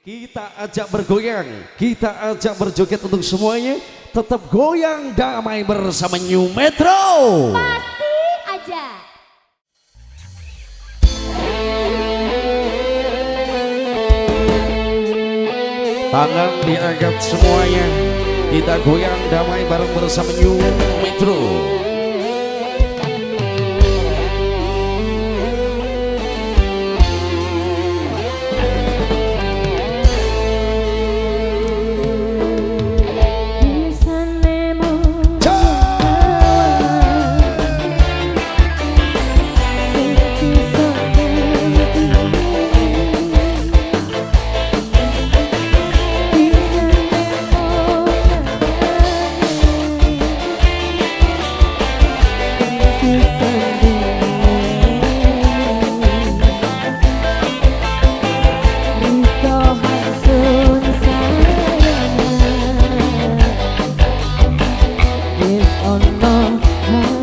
Kita ajak bergoyang, kita ajak berjoget untuk semuanya. Tetap goyang damai bersama New Metro. Pasti aja. Tangan diangkat semuanya. Kita goyang damai bareng bersama New Metro. home.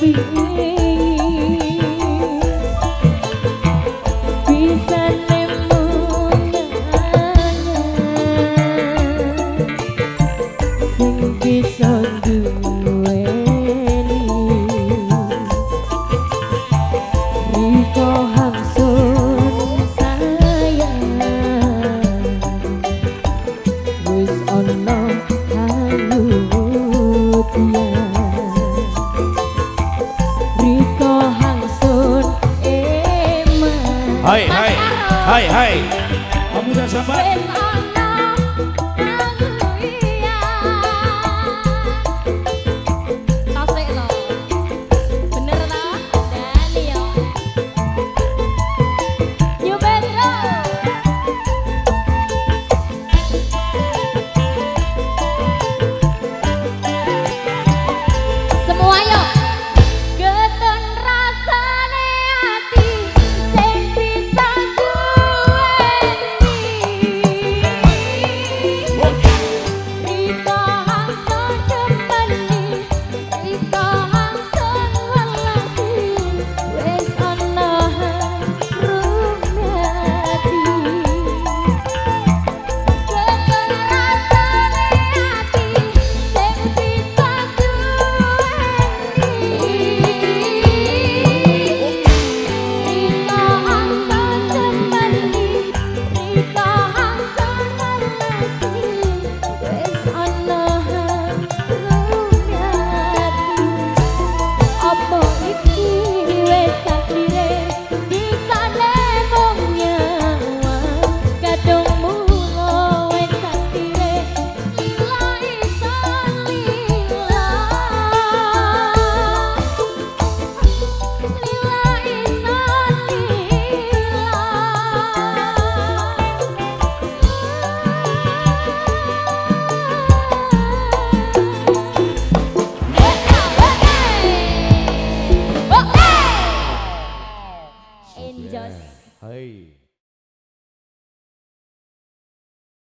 be Hai, hai. Hai, hai. Pemuda sahabat.